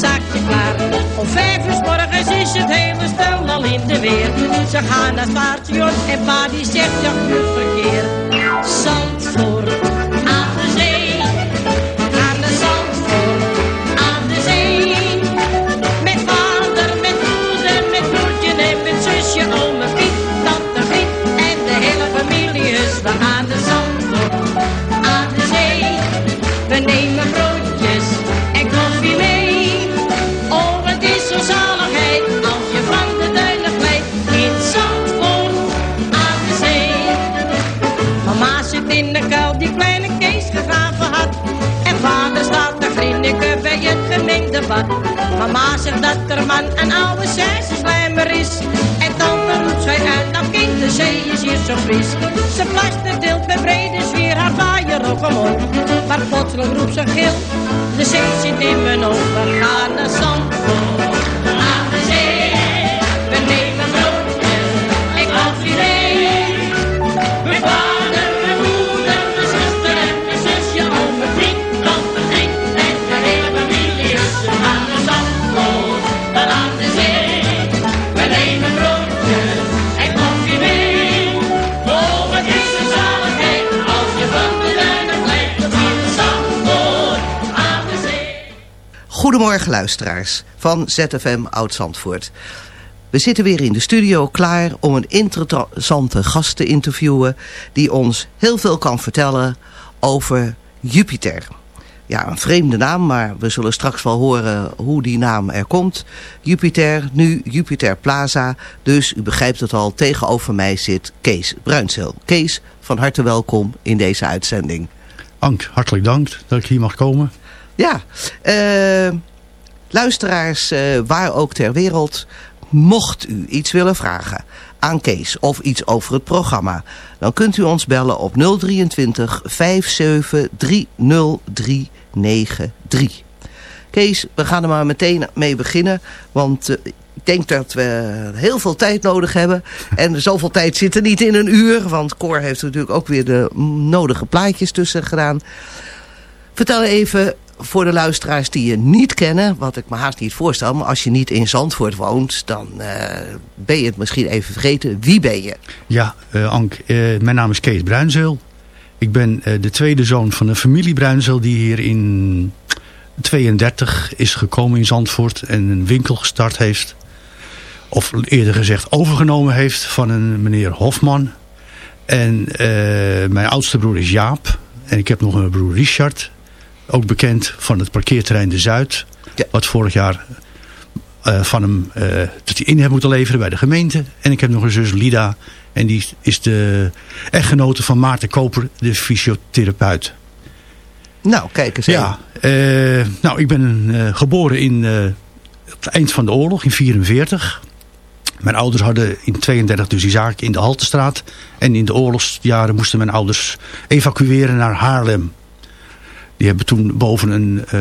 je klaar. Om vijf uur morgens is het hele stel al in de weer. Ze gaan naar het en pa die zegt, goed verkeer. Zandvoort dat er man een oude slijmer is. En dan roept zij uit, nou kind, de zee is hier zo fris. Ze plaster deelt met brede sfeer haar vaaier op omhoog. Maar plotseling roept ze gil, de zee zit in mijn ogen. Gaan naar Goedemorgen luisteraars van ZFM Oud-Zandvoort. We zitten weer in de studio klaar om een interessante gast te interviewen... die ons heel veel kan vertellen over Jupiter. Ja, een vreemde naam, maar we zullen straks wel horen hoe die naam er komt. Jupiter, nu Jupiter Plaza. Dus u begrijpt het al, tegenover mij zit Kees Bruinzeel. Kees, van harte welkom in deze uitzending. Ank, hartelijk dank dat ik hier mag komen. Ja, eh, luisteraars, eh, waar ook ter wereld, mocht u iets willen vragen aan Kees of iets over het programma, dan kunt u ons bellen op 023 57 30393. Kees, we gaan er maar meteen mee beginnen, want eh, ik denk dat we heel veel tijd nodig hebben. En zoveel tijd zit er niet in een uur, want Cor heeft natuurlijk ook weer de nodige plaatjes tussen gedaan. Vertel even voor de luisteraars die je niet kennen, wat ik me haast niet voorstel, maar als je niet in Zandvoort woont, dan eh, ben je het misschien even vergeten. Wie ben je? Ja, eh, Ank, eh, mijn naam is Kees Bruinzeel. Ik ben de tweede zoon van een familie Bruinzeel die hier in 32 is gekomen in Zandvoort en een winkel gestart heeft. Of eerder gezegd overgenomen heeft van een meneer Hofman. En mijn oudste broer is Jaap. En ik heb nog een broer Richard. Ook bekend van het parkeerterrein De Zuid. Ja. Wat vorig jaar eh, van hem dat hij in heeft moeten leveren bij de gemeente. En ik heb nog een zus Lida. En die is de echtgenote van Maarten Koper, de fysiotherapeut. Nou, kijk eens. Ja, eh, nou, ik ben geboren in, het eind van de oorlog, in 44. Mijn ouders hadden in 32 dus die zaak in de Haltestraat. En in de oorlogsjaren moesten mijn ouders evacueren naar Haarlem. Die hebben toen boven een, eh,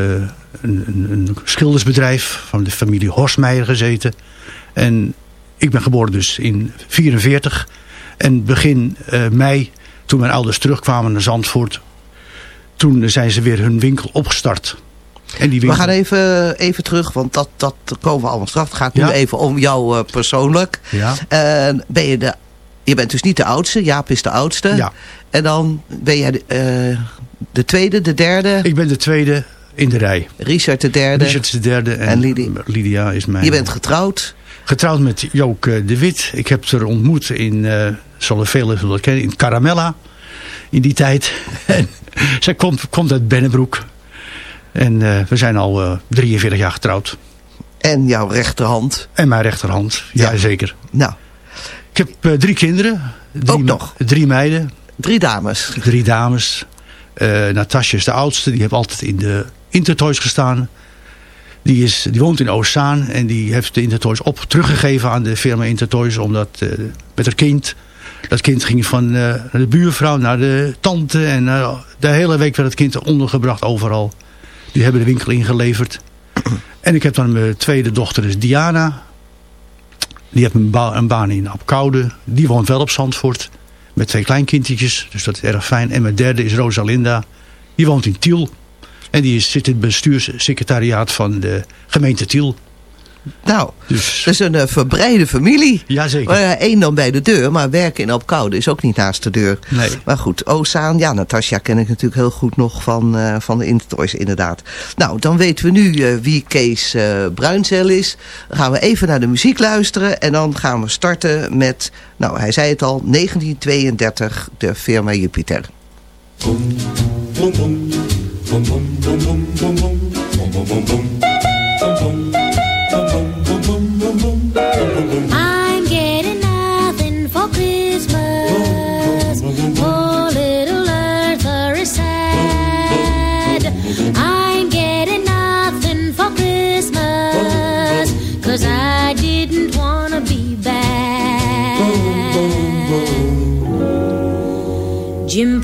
een, een, schildersbedrijf van de familie Horstmeijer gezeten. En ik ben geboren dus in 44. En begin eh, mei, toen mijn ouders terugkwamen naar Zandvoort... toen zijn ze weer hun winkel opgestart. En die We winkel... gaan even, even terug, want dat, dat komen we allemaal straks. Het gaat nu Ja. even om jou eh, persoonlijk. Ja. Ben je, de, je bent dus niet de oudste, Jaap is de oudste. Ja. En dan ben jij de, de tweede, de derde, Ik ben de tweede in de rij. Richard de derde. Richard de derde en, En Lidi- Lydia is mijn... Je bent getrouwd. Getrouwd met Joke de Wit. Ik heb ze ontmoet in, eh zullen velen zullen kennen, in Caramella. In die tijd. en zij komt, komt uit Bennebroek. En eh, we zijn al eh 43 jaar getrouwd. En jouw rechterhand. En mijn rechterhand. Ja, Ja. zeker. Nou, Ik heb drie kinderen. Drie, Ook me- nog? Drie meiden. drie dames. Drie dames. Eh Natasja is de oudste. Die heeft altijd in de Intertoys gestaan. Die, is, die woont in Oostzaan. En die heeft de Intertoys op teruggegeven aan de firma Intertoys. Omdat eh, met haar kind. Dat kind ging van eh, de buurvrouw naar de tante. En de hele week werd het kind ondergebracht overal. Die hebben de winkel ingeleverd. En ik heb dan mijn tweede dochter is Diana. Die heeft een baan in Apkoude. Die woont wel op Zandvoort. Met twee kleinkindjes. Dus dat is erg fijn. En mijn derde is Rosalinda. Die woont in Tiel. En die zit in het bestuurssecretariaat van de gemeente Tiel. Nou, Dus- dat is een eh, verbreide familie. Jazeker. Eén dan bij de deur, maar werken in Opkoude is ook niet naast de deur. Nee. Maar goed, Ozaan, ja, Natasja ken ik natuurlijk heel goed nog van, eh, van de Intertoys inderdaad. Nou, dan weten we nu eh, wie Kees eh Bruinzel is. Dan gaan we even naar de muziek luisteren en dan gaan we starten met, nou hij zei het al, 1932, de firma Jupiter.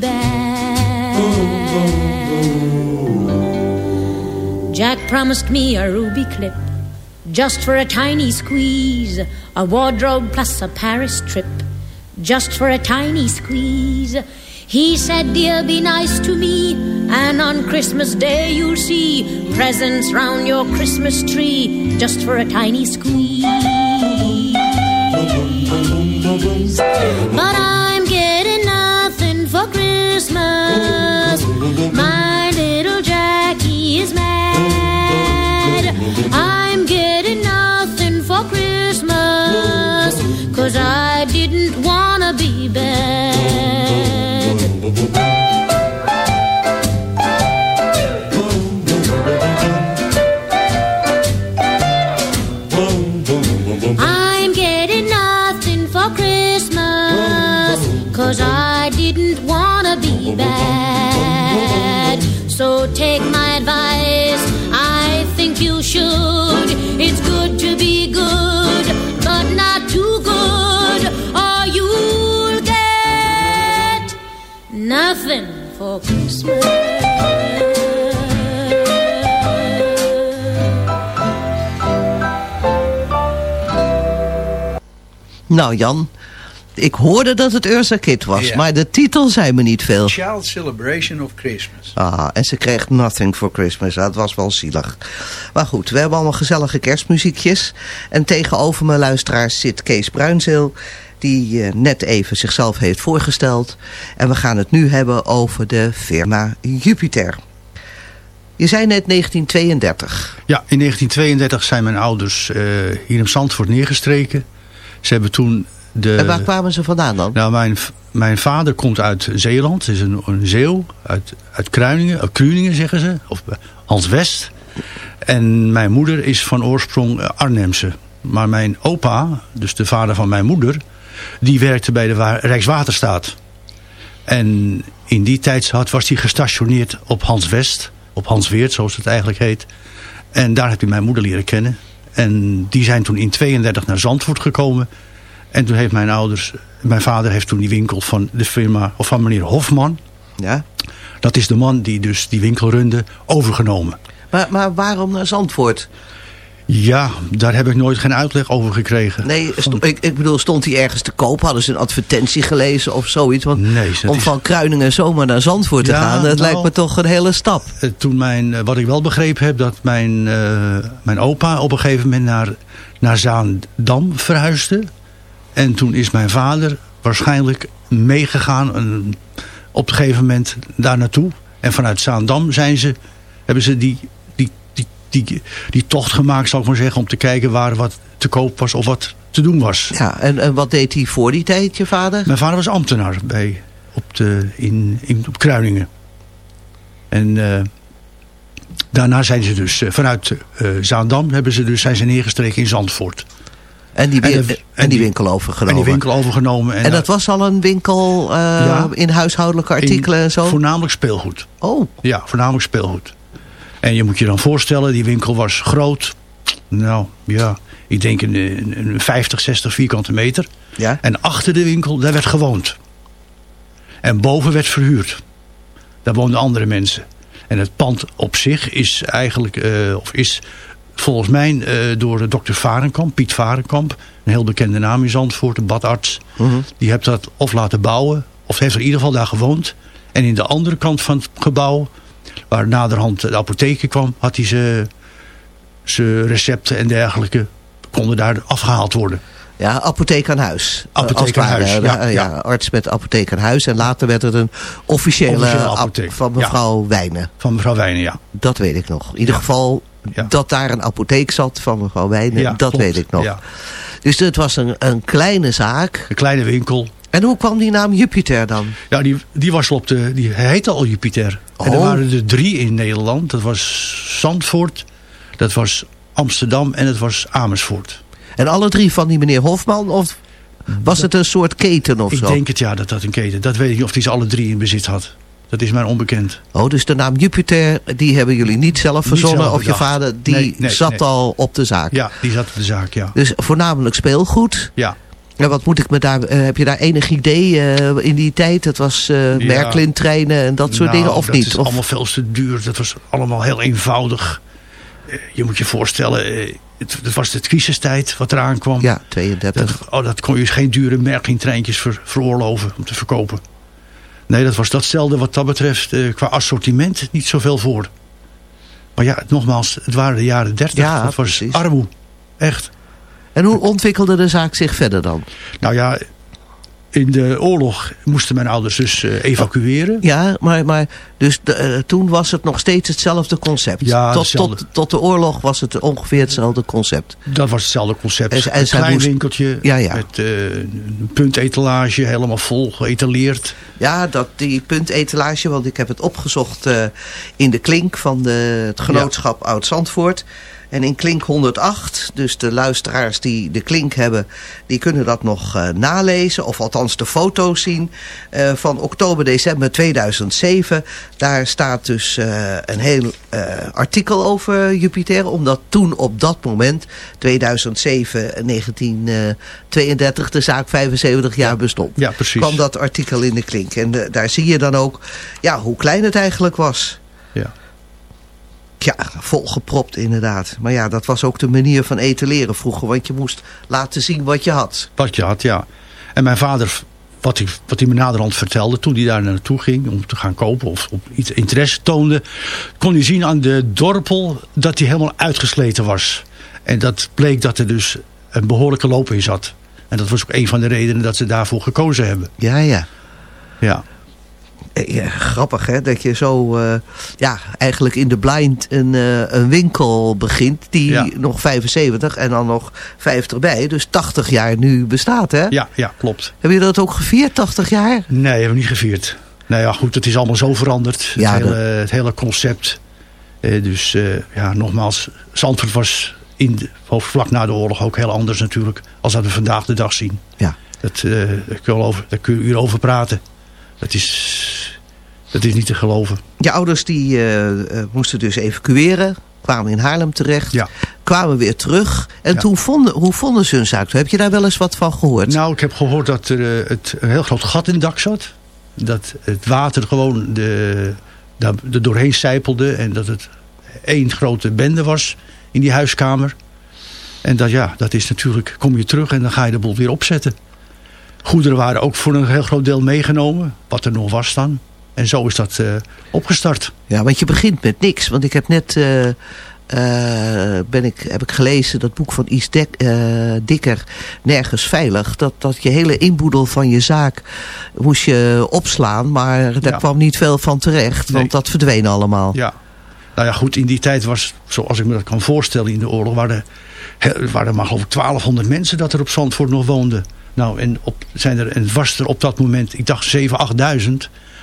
bad. Jack promised me a ruby clip just for a tiny squeeze, a wardrobe plus a Paris trip just for a tiny squeeze. He said, Dear, be nice to me, and on Christmas Day you'll see presents round your Christmas tree just for a tiny squeeze. But I'm Christmas. Nou Jan, ik hoorde dat het Ursa Kid was, Ja. maar de titel zei me niet veel. Child Celebration of Christmas. Ah, en ze kreeg Nothing for Christmas. Dat was wel zielig. Maar goed, we hebben allemaal gezellige kerstmuziekjes. En tegenover mijn luisteraars zit Kees Bruinzeel... die eh, net even zichzelf heeft voorgesteld. En we gaan het nu hebben over de firma Jupiter. Je zei net 1932. Ja, in 1932 zijn mijn ouders eh, hier in Zandvoort neergestreken. Ze hebben toen de... en waar kwamen ze vandaan dan? Nou, mijn, mijn vader komt uit Zeeland. Is een, een Zeeuw. Uit, uit Kruiningen. Uit Kruiningen zeggen ze. Of eh, Hans West. En mijn moeder is van oorsprong eh, Arnhemse. Maar mijn opa, dus de vader van mijn moeder... die werkte bij de Wa- Rijkswaterstaat. En in die tijd was hij gestationeerd op Hans West. Op Hans Weert, zoals het eigenlijk heet. En daar heb ik mijn moeder leren kennen. En die zijn toen in 32 naar Zandvoort gekomen. En toen heeft mijn ouders, mijn vader heeft toen die winkel van de firma, of van meneer Hofman. Ja? Dat is de man die dus die winkel runde, overgenomen. Maar, maar waarom naar Zandvoort? Ja, daar heb ik nooit geen uitleg over gekregen. Nee, ik, ik bedoel, stond hij ergens te koop? Hadden ze een advertentie gelezen of zoiets? Want Nee, om is- van Kruiningen zomaar naar Zandvoort te gaan, dat nou- lijkt me toch een hele stap. Eh, Toen mijn, eh, wat ik wel begrepen heb, dat mijn, eh, mijn opa op een gegeven moment naar, naar Zaandam verhuisde. En toen is mijn vader waarschijnlijk meegegaan en op een gegeven moment daar naartoe. En vanuit Zaandam zijn ze, hebben ze die, die, die, tocht gemaakt, zal ik maar zeggen, om te kijken waar wat te koop was of wat te doen was. Ja, en, en wat deed hij voor die tijd, je vader? Mijn vader was ambtenaar bij, op, de, in, in, op Kruiningen. En eh, daarna zijn ze dus eh, vanuit eh, Zaandam hebben ze dus, zijn ze neergestreken in Zandvoort. En die, En win- de- en die winkel En overgenomen. die winkel overgenomen. En, En dat was al een winkel Ja. in huishoudelijke in- artikelen en zo? Voornamelijk speelgoed. Oh, Ja, voornamelijk speelgoed. En je moet je dan voorstellen, die winkel was groot. Nou, ja, ik denk een, een, een 50, 60 vierkante meter. ja. En achter de winkel, daar werd gewoond. En boven werd verhuurd. Daar woonden andere mensen. En het pand op zich is eigenlijk, eh, of is volgens mij eh, door de dokter Varenkamp, Piet Varenkamp, een heel bekende naam in Zandvoort, een badarts. Mhm. Die heeft dat of laten bouwen, of heeft er in ieder geval daar gewoond. En in de andere kant van het gebouw, waar naderhand de apotheker kwam, had hij ze- zijn recepten en dergelijke, konden daar afgehaald worden. Ja, apotheek aan huis. Eh, Apotheek aan huis, Ja, ja, ja, arts met apotheek aan huis. En later werd het een officiële, Officiële ap- apotheek, van ja. mevrouw Wijnen. Van mevrouw Wijnen, ja. Dat weet ik nog. In ieder geval dat daar een apotheek zat van mevrouw Wijnen. Dat klopt. weet ik nog. Dus het was een, een kleine zaak. Een kleine winkel. En hoe kwam die naam Jupiter dan? Ja, die, die was op de. Die heette al Jupiter. En er Oh. waren er drie in Nederland. Dat was Zandvoort, dat was Amsterdam en het was Amersfoort. En alle drie van die meneer Hofman? Of was het een soort keten of Ik zo? denk het ja dat dat een keten. Dat weet ik niet of hij ze alle drie in bezit had. Dat is mij onbekend. Oh, dus de naam Jupiter, die hebben jullie niet zelf Niet verzonnen? zelf of je vader, die Nee, nee, zat nee. al op de zaak? Ja, die zat op de zaak, ja. Dus voornamelijk speelgoed. Ja, En wat moet ik me daar, eh, heb je daar enig idee eh, in die tijd? Het was eh Ja. Merklin-treinen en dat soort Nou, dingen, of dat niet? is Of, allemaal veel te duur. Dat was allemaal heel eenvoudig. Je moet je voorstellen, het, het was de crisistijd wat eraan kwam. ja, 32. Dat, oh, dat kon je geen dure Merklin-treintjes ver, veroorloven om te verkopen. Nee, dat was datzelfde wat dat betreft qua assortiment niet zoveel voor. Maar ja, nogmaals, het waren de jaren 30. Ja, dat was precies. armoe. Echt. En hoe ontwikkelde de zaak zich verder dan? Nou ja, in de oorlog moesten mijn ouders dus eh, evacueren. Ja, maar, maar dus de, eh, toen was het nog steeds hetzelfde concept. Ja, tot, hetzelfde. tot, tot de oorlog was het ongeveer hetzelfde concept. Dat was hetzelfde concept. En- en een klein moest- winkeltje Ja, ja. met eh, een puntetalage, helemaal vol geëtaleerd. Ja, dat, die puntetalage, want ik heb het opgezocht in de klink van de, het genootschap Oud-Zandvoort. En in klink 108, dus de luisteraars die de klink hebben, die kunnen dat nog eh, nalezen. Of althans de foto's zien eh, van oktober, december 2007. Daar staat dus eh, een heel artikel over Jupiter. Omdat toen op dat moment, 2007, 1932, de zaak 75 jaar bestond Ja, precies. kwam dat artikel in de klink. En daar zie je dan ook ja, hoe klein het eigenlijk was. Ja. Ja, volgepropt inderdaad. Maar ja, dat was ook de manier van etaleren vroeger. Want je moest laten zien wat je had. Wat je had, ja. En mijn vader, wat hij, wat hij me naderhand vertelde... toen hij daar naartoe ging om te gaan kopen... of op iets interesse toonde... kon hij zien aan de dorpel dat hij helemaal uitgesleten was. En dat bleek dat er dus een behoorlijke loop in zat. En dat was ook een van de redenen dat ze daarvoor gekozen hebben. Ja, ja. Ja, ja grappig hè, dat je zo eh, ja, eigenlijk in de blind een, eh, een winkel begint. Die Ja. nog 75 en dan nog 50 bij. Dus 80 jaar nu bestaat hè. ja, ja klopt. Heb je dat ook gevierd, 80 jaar? Nee, hebben we niet gevierd. Nou ja, goed, het is allemaal zo veranderd. Ja, het, dat- hele, het hele concept. Eh, dus eh, ja, nogmaals, Zandvoort was in de, vlak na de oorlog ook heel anders natuurlijk. Als dat we vandaag de dag zien. Ja. Dat, eh, daar, kun je over, daar kun je over praten. Dat is, dat is niet te geloven. Je ouders die eh, eh, moesten dus evacueren. Kwamen in Haarlem terecht. Ja. Kwamen weer terug. En Ja. toen vonden, hoe vonden ze hun zaak? Heb je daar wel eens wat van gehoord? Nou, ik heb gehoord dat er eh, het, een heel groot gat in het dak zat. Dat het water gewoon de, daar, er doorheen sijpelde. En dat het één grote bende was in die huiskamer. En dat, ja, dat is natuurlijk, kom je terug en dan ga je de boel weer opzetten. Goederen waren ook voor een heel groot deel meegenomen. Wat er nog was dan. En zo is dat eh, opgestart. Ja, want je begint met niks. Want ik heb net eh, eh, ben ik, heb ik gelezen dat boek van Is Dikker, Nergens Veilig. Dat, dat je hele inboedel van je zaak moest je opslaan. Maar daar Ja. kwam niet veel van terecht. Want Nee. dat verdween allemaal. Ja. Nou ja, goed, in die tijd was, zoals ik me dat kan voorstellen in de oorlog, waren er, waren er maar geloof ik 1200 mensen dat er op Zandvoort nog woonden. Nou, en, op, zijn er, en was er op dat moment, ik dacht 7.000, 8.000.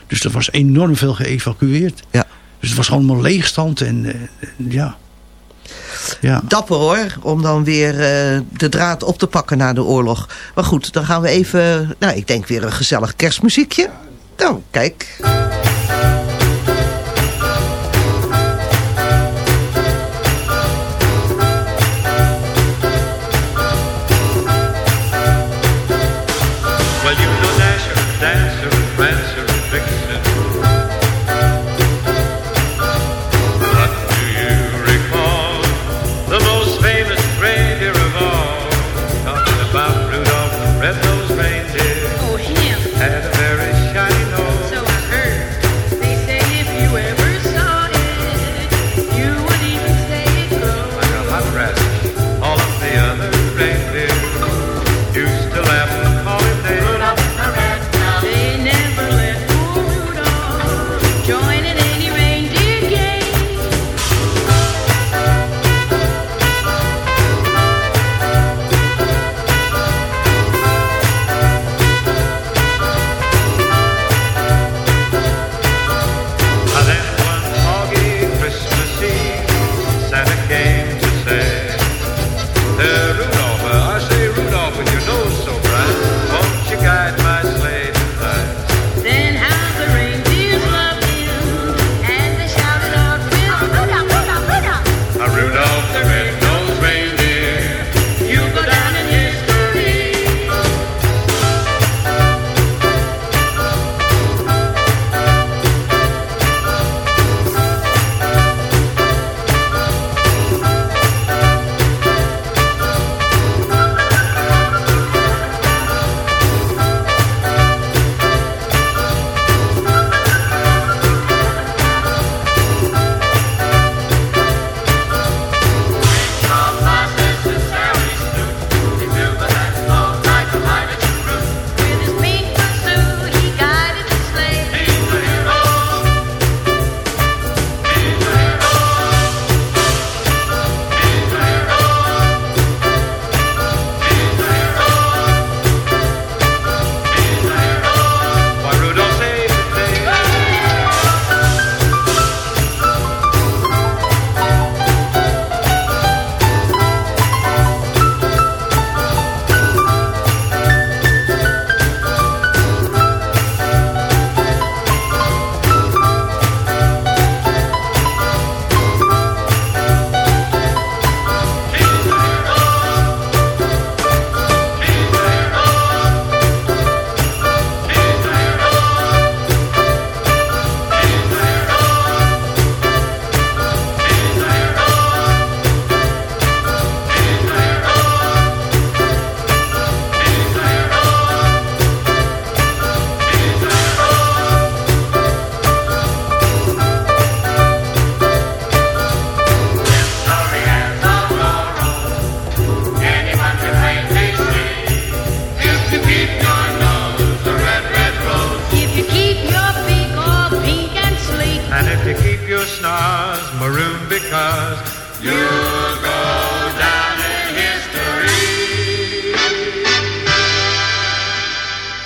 Dus er was enorm veel geëvacueerd. Ja. Dus het was gewoon maar leegstand en eh, ja. Ja. Dapper hoor, om dan weer eh, de draad op te pakken na de oorlog. Maar goed, dan gaan we even, nou ik denk weer een gezellig kerstmuziekje. Nou, kijk.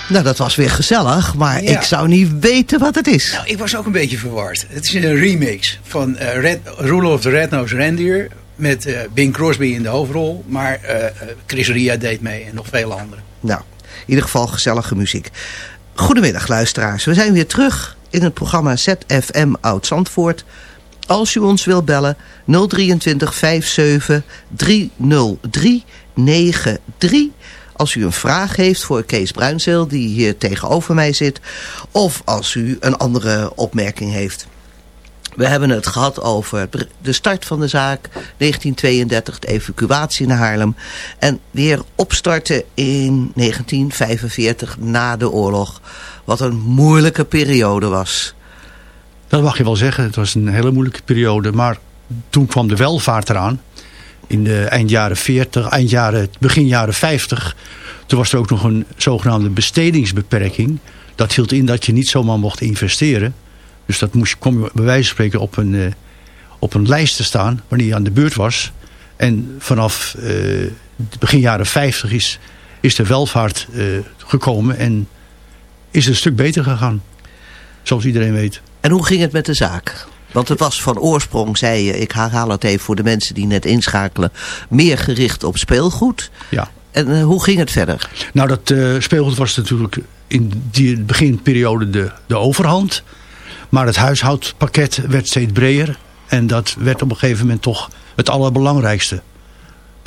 Nou, dat was weer gezellig, maar Ja. ik zou niet weten wat het is. Nou, ik was ook een beetje verward. Het is een remix van eh Red, Rudolph the Red-Nosed Reindeer. Met eh, Bing Crosby in de hoofdrol. Maar eh, Chris Ria deed mee en nog vele anderen. Nou, in ieder geval gezellige muziek. Goedemiddag luisteraars, we zijn weer terug in het programma ZFM Oud-Zandvoort. Als u ons wilt bellen 023 57 303 93. Als u een vraag heeft voor Kees Bruinzeel die hier tegenover mij zit. Of als u een andere opmerking heeft. We hebben het gehad over de start van de zaak, 1932, de evacuatie naar Haarlem. En weer opstarten in 1945 na de oorlog. Wat een moeilijke periode was. Dat mag je wel zeggen. Het was een hele moeilijke periode. Maar toen kwam de welvaart eraan. In de eind jaren 40, eind jaren, begin jaren 50. Toen was er ook nog een zogenaamde bestedingsbeperking. Dat hield in dat je niet zomaar mocht investeren. Dus dat moest, kom je bij wijze van spreken op een, eh, op een lijst te staan wanneer je aan de beurt was. En vanaf eh, begin jaren 50 is, is de welvaart eh, gekomen en is het een stuk beter gegaan. Zoals iedereen weet. En hoe ging het met de zaak? Want het was van oorsprong, zei je, ik herhaal het even voor de mensen die net inschakelen, meer gericht op speelgoed. Ja. En eh, hoe ging het verder? Nou, dat eh, speelgoed was natuurlijk in die beginperiode de, de overhand. Maar het huishoudpakket werd steeds breder. En dat werd op een gegeven moment toch het allerbelangrijkste.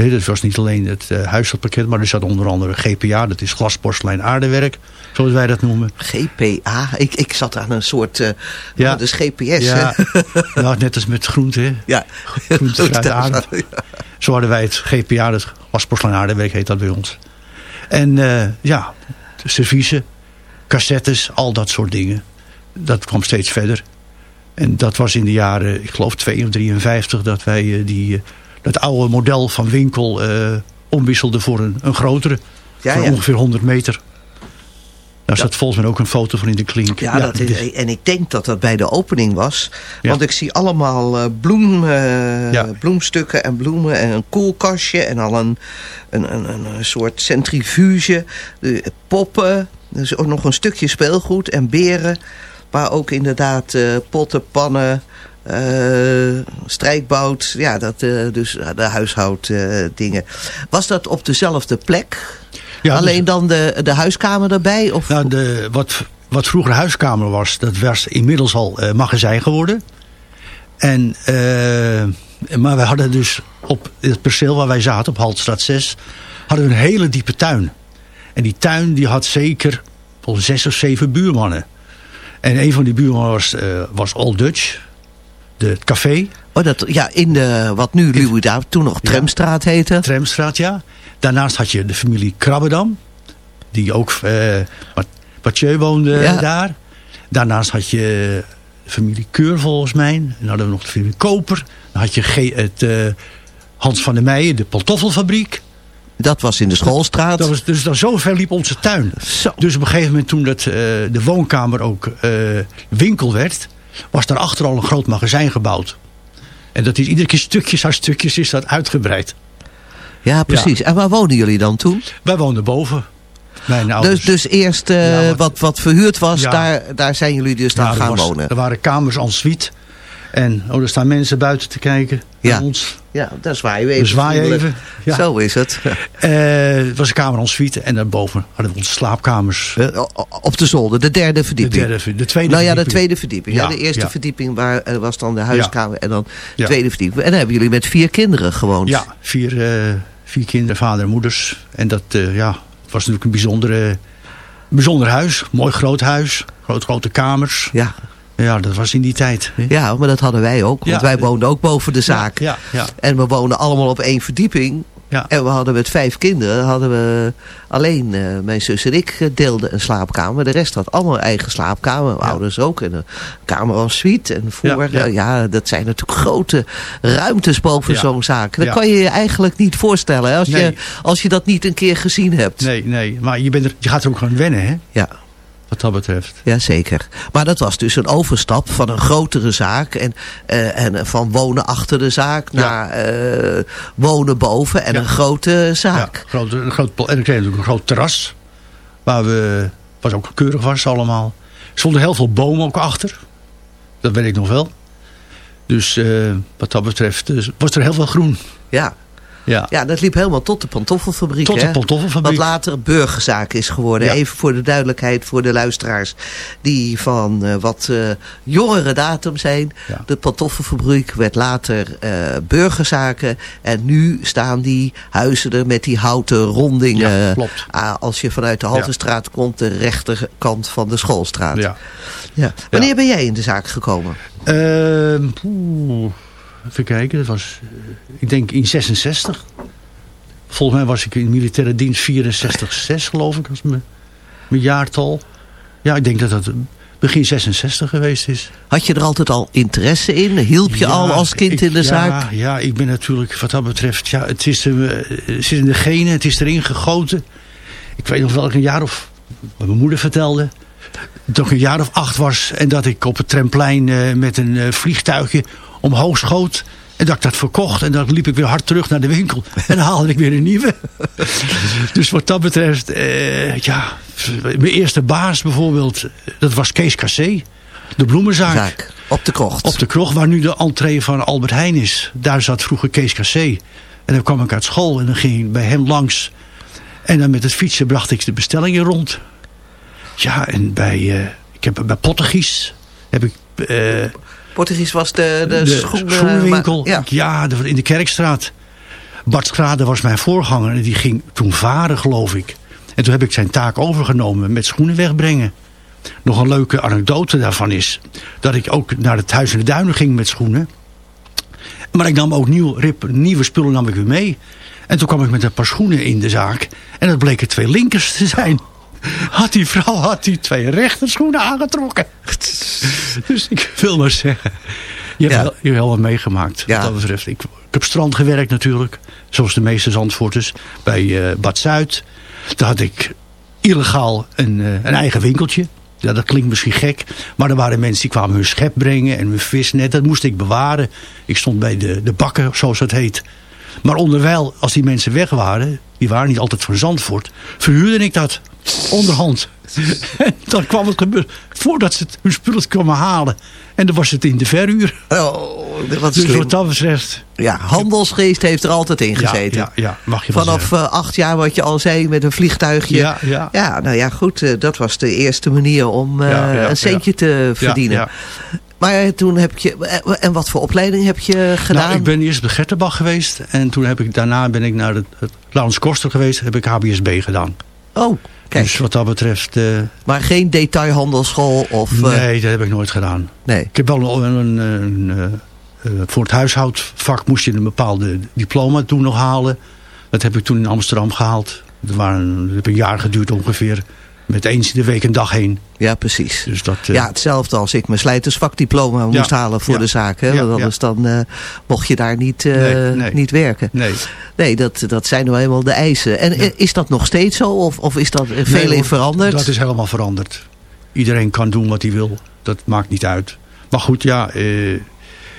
Nee, dat was niet alleen het eh, huishoudpakket, maar er zat onder andere GPA. Dat is glas, porselein, aardewerk, zoals wij dat noemen. GPA, ik, ik zat aan een soort, eh Ja. oh, dus GPS. Ja, hè? nou, net als met groente. hè. ja. Groente, fruit, aarde. Zo hadden wij het GPA, dat glas, porselein, aardewerk heet dat bij ons. En eh, ja, de serviezen, cassettes, al dat soort dingen. Dat kwam steeds verder. En dat was in de jaren, ik geloof 2 of 53, dat wij eh, die, eh, dat oude model van winkel eh, omwisselden voor een, een grotere. Ja, van ja. ongeveer 100 meter. Daar staat volgens mij ook een foto van in de klink. Ja, dat is, en ik denk dat dat bij de opening was. Ja. Want ik zie allemaal eh, bloem, eh, Ja. bloemstukken en bloemen en een koelkastje en al een, een, een, een, soort centrifuge. De poppen, dus ook nog een stukje speelgoed en beren. Maar ook inderdaad potten, pannen, eh, strijkbout. Ja, dat, eh, dus eh, de huishouddingen. Was dat op dezelfde plek? Ja, dus- Alleen dan de, de huiskamer erbij? Of, Nou, de, wat, wat vroeger huiskamer was, dat was inmiddels al magazijn geworden. En, maar we hadden dus op het perceel waar wij zaten, op Haltstraat 6, hadden we een hele diepe tuin. En die tuin die had zeker zes of zeven buurmannen. En een van die buurmannen was, was Old Dutch, het café, Oh, dat, ja, in de, wat nu Louis toen nog Tramstraat heette. Tramstraat, ja. Daarnaast had je de familie Krabbedam, die ook eh Mat- Mathieu woonde Ja. daar. Daarnaast had je de familie Keur volgens mij. En dan hadden we nog de familie Koper. Dan had je G- het, eh, Hans van der Meijen, de pantoffelfabriek. Dat was in de schoolstraat. Dat was, dus dan zo ver liep onze tuin. Zo. Dus op een gegeven moment toen dat, eh, de woonkamer ook eh, winkel werd... was daarachter al een groot magazijn gebouwd. En dat is iedere keer stukjes aan stukjes is dat uitgebreid. Ja, precies. En waar woonden jullie dan toen? Wij woonden boven. Mijn ouders. Dus, dus eerst eh, Ja, wat- wat, verhuurd was, Ja. daar, daar zijn jullie dus dan er gaan was- wonen. Er waren kamers en suite. En oh, er staan mensen buiten te kijken Ja. naar ons. Ja, daar zwaaien we even. We zwaaien even. Ja. Zo is het. Eh, het was een kamer en suite. En daarboven hadden we onze slaapkamers. Eh, Op de zolder, de derde De, verdieping. derde, de tweede nou ja, de verdieping. tweede verdieping. Ja, Ja, de eerste verdieping waar, eh, was dan de huiskamer en dan de tweede verdieping. En dan hebben jullie met vier kinderen gewoond. Ja, vier, eh, vier kinderen, vader en moeders. En dat eh, ja, was natuurlijk een bijzondere, bijzonder huis. Mooi groot huis. Groot, grote kamers. Ja. Ja, dat was in die tijd. hè. ja, maar dat hadden wij ook. Want Ja. wij woonden ook boven de zaak. Ja, ja, En we woonden allemaal op één verdieping. ja. En we hadden met vijf kinderen, hadden we alleen eh, mijn zus en ik eh, deelden een slaapkamer. De rest had allemaal eigen slaapkamer. Mijn Ja. ouders ook. En een kamer en suite. En voor, Ja, ja, ja. dat zijn natuurlijk grote ruimtes boven zo'n zaak. Dat kan je je eigenlijk niet voorstellen hè, als, je, als je dat niet een keer gezien hebt. Nee, nee. Maar je, bent er, je gaat er ook gaan wennen, hè? Ja. Wat dat betreft. Ja, zeker. Maar dat was dus een overstap van een grotere zaak. En, eh, en van wonen achter de zaak Ja. naar eh, wonen boven en Ja. een grote zaak. Ja, groot, een groot, en ik kreeg natuurlijk een groot terras. Waar we, was ook keurig was allemaal. Er stonden heel veel bomen ook achter. Dat weet ik nog wel. Dus eh, wat dat betreft eh, was er heel veel groen. Ja. Ja, Ja, dat liep helemaal tot de pantoffelfabriek. tot de hè? pantoffelfabriek. Wat later burgerzaak is geworden. Ja. Even voor de duidelijkheid voor de luisteraars. Die van eh, wat eh, jongere datum zijn. Ja. De pantoffelfabriek werd later eh, burgerzaken. En nu staan die huizen er met die houten rondingen. Ja, klopt. Als je vanuit de Haltestraat komt. De rechterkant van de schoolstraat. Ja. Ja. Wanneer ben jij in de zaak gekomen? Ehm, oeh, even kijken, dat was, eh, ik denk in 66. Volgens mij was ik in militaire dienst 64, 6 geloof ik, als mijn, mijn jaartal. Ja, ik denk dat dat begin 66 geweest is. Had je er altijd al interesse in? Hielp je Ja, al als kind ik- in de ja, zaak? Ja, ik ben natuurlijk, wat dat betreft, ja, het, is, eh, het zit in de genen, het is erin gegoten. Ik weet nog wel, ik een jaar of, wat mijn moeder vertelde, dat ik een jaar of acht was en dat ik op het tramplein eh, met een eh, vliegtuigje omhoog schoot. En dat ik dat verkocht en dan liep ik weer hard terug naar de winkel. En dan haalde ik weer een nieuwe. dus wat dat betreft, eh, ja, mijn eerste baas bijvoorbeeld, dat was Kees Cassé. De bloemenzaak. Zaak. Op de krocht. Op de krocht, waar nu de entree van Albert Heijn is. Daar zat vroeger Kees Cassé. En dan kwam ik uit school en dan ging ik bij hem langs. En dan met het fietsen bracht ik de bestellingen rond. Ja, en bij, eh, ik heb, bij Pottegies heb ik... eh, Portugies was de, de, de schoenenwinkel. maar- ja. In de Kerkstraat. Bart Schrade was mijn voorganger en die ging toen varen, geloof ik. En toen heb ik zijn taak overgenomen met schoenen wegbrengen. Nog een leuke anekdote daarvan is dat ik ook naar het Huis in de Duinen ging met schoenen. Maar ik nam ook nieuw, rip, nieuwe spullen nam ik weer mee. En toen kwam ik met een paar schoenen in de zaak. En dat bleken twee linkers te zijn. Had die vrouw had die twee rechter schoenen aangetrokken. Dus ik wil maar zeggen. Je hebt, Ja. wel, je hebt wel wat meegemaakt. Ja. Wat dat betreft. Ik, ik heb strand gewerkt natuurlijk. Zoals de meeste Zandvoorters. Bij eh, Bad Zuid. Daar had ik illegaal een, eh, een eigen winkeltje. Ja, dat klinkt misschien gek. Maar er waren mensen die kwamen hun schep brengen. En hun visnet. Dat moest ik bewaren. Ik stond bij de, de bakken, zoals het heet. Maar onderwijl, als die mensen weg waren. Die waren niet altijd van Zandvoort. Verhuurde ik dat. Onderhand. En dan kwam het gebeuren. Voordat ze het, hun spullen kwamen halen. En dan was het in de verhuur. Oh, wat Dus slim. wat dat betreft. Ja, handelsgeest heeft er altijd in gezeten. ja, ja, mag je Vanaf eh, acht jaar, wat je al zei, met een vliegtuigje. Ja, ja. Ja, nou ja, goed. eh, dat was de eerste manier om eh, een centje te verdienen. Ja, Maar toen heb je... En wat voor opleiding heb je gedaan? Nou, ik ben eerst bij Gertenbach geweest. En toen heb ik, daarna ben ik naar het, het Laurens Koster geweest. Heb ik HBSB gedaan. Oh, kijk. Dus wat dat betreft... eh, Maar geen detailhandelschool of... eh, nee, dat heb ik nooit gedaan. nee. Ik heb wel een... een, een, eh, voor het huishoudvak moest je een bepaalde diploma toen nog halen. Dat heb ik toen in Amsterdam gehaald. Dat, waren, dat heb een jaar geduurd ongeveer. Met eens in de week een dag heen. Ja, precies. Dus dat, eh, Ja, hetzelfde als ik mijn slijtersvakdiploma moest halen voor ja. de zaak. Hè? Want anders dan eh, mocht je daar niet, eh, Nee, nee. niet werken. Nee. Nee, dat, dat zijn nou eenmaal de eisen. En is dat nog steeds zo? Of, of is dat veel Nee, in veranderd? Dat is helemaal veranderd. Iedereen kan doen wat hij wil. Dat maakt niet uit. Maar goed, ja, je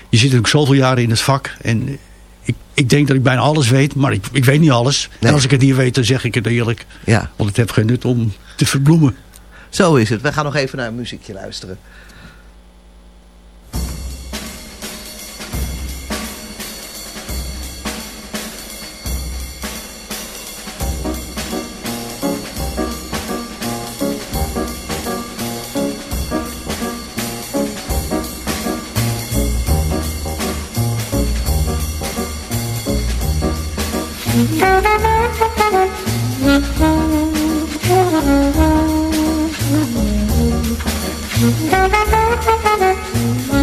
zit natuurlijk zoveel jaren in het vak. En ik, ik denk dat ik bijna alles weet, maar ik, ik weet niet alles. Nee. En als ik het niet weet, dan zeg ik het eerlijk. Ja, Want het heeft geen nut om verbloemen. zo is het. We gaan nog even naar een muziekje luisteren. Thank you.